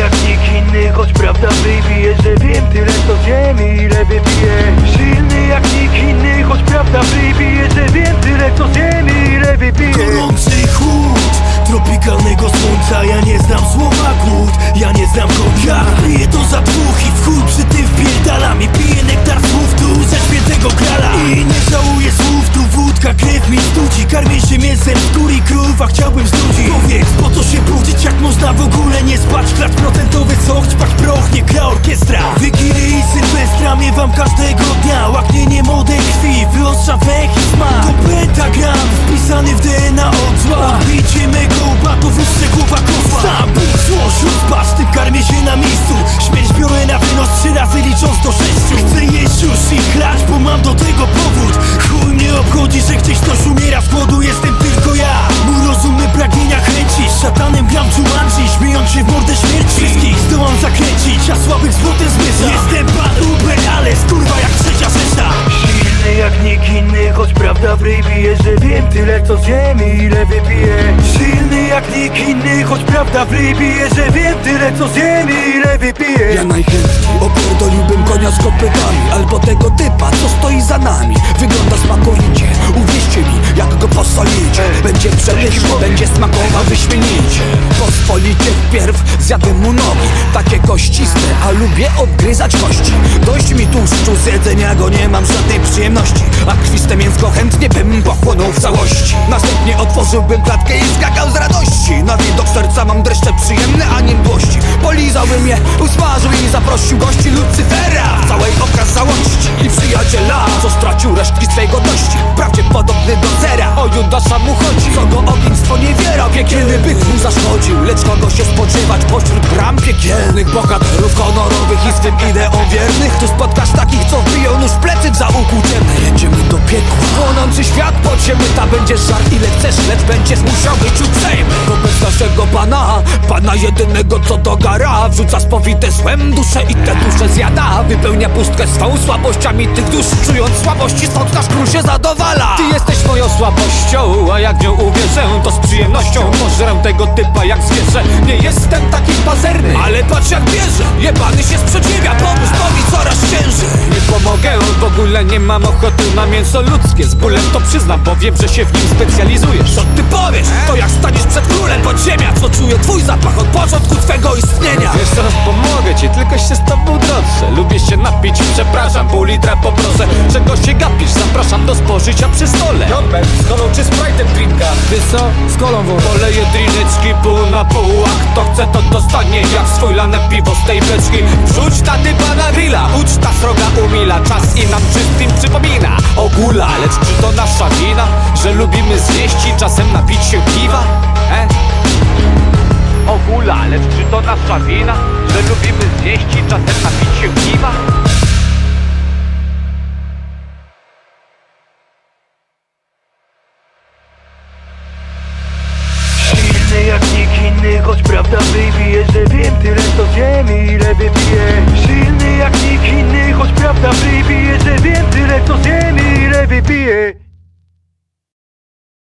jak nikt inny, choć prawda wybije Że wiem tyle co ziemi, ile wypiję choć prawda w ryj bije Że wiem tyle co ziemi, ile wypiję. Silny jak nikt inny, choć prawda w ryj bije Że wiem tyle co ziemi, ile wypiję. Ja najchętniej opierdoliłbym konia z kopytami Albo tego typa, co stoi za nami. Wygląda smakowicie, uwierzcie mi, jak go posolicie. Będzie przepyszny, będzie Pospolicie zjadłem mu nogi Takie kościste, a lubię odgryzać kości. Dość mi tłuszczu z jedzenia go, nie mam żadnej przyjemności. A krwiste mięsko chętnie bym pochłonął w całości. Następnie otworzyłbym klatkę i skakał z radości. Na widok serca mam dreszcze przyjemne, a nie mdłości. Polizałbym je, usmażył i zaprosił gości Lucyfera. W całej okazałości I przyjaciela, co stracił resztki swej godności. Wprawdzie podobny do zera, o Judasza mu chodzi Co go ogień ideom wiernych Tu spotkasz takich, co wbiją nóż w plecy w zaułku do piekła Płonący świat podziemny, ta będzie żar. Ile chcesz Lecz będziesz musiał być uprzejmy. Wobec naszego Pana, Pana jedynego co do gara. Wrzuca spowite złem dusze i te dusze zjada. Wypełnia pustkę swą słabościami tych dusz. Czując słabości, stąd nasz król się zadowala. Ty jesteś moją słabością, a jak nią uwierzę To z przyjemnością. Pożrę tego typa jak zwierzę. Nie jestem taki pazerny Ale patrz jak bierze, jebany się sprzeciwia Pomóż Bogi coraz ciężej. Nie pomogę, ogóle nie mam ochoty na mięso ludzkie. Z bólem to przyznam, bo wiem, że się w nim specjalizujesz. Co ty powiesz? To jak staniesz przed królem podziemia Co czuje twój zapach od początku twego istnienia. Wiesz co, pomogę ci, tylko się z tobą drodze Lubię się napić, przepraszam, pół litra poproszę Czego się gapisz? Zapraszam do spożycia przy stole Norbert, z kolą czy Sprite'em drinka? Wiesz co? Z kolą włącz Poleję drineczki pół na pół A kto chce to dostanie jak swój lane piwo z tej beczki Wrzuć ta typa na grilla, uczta sroga umila Czas i nam wszystkim przypomina Ogóla, lecz czy to nasza wina? Że lubimy zjeść i czasem napić się piwa? E? Ogóla, lecz czy to nasza wina? Że lubimy zjeść i czasem napić inny, choć prawda wybije Że wiem tyle co ziemi, ile wypiję. Silny jak nikt inny, choć prawda wybije Że wiem tyle co ziemi, ile wypiję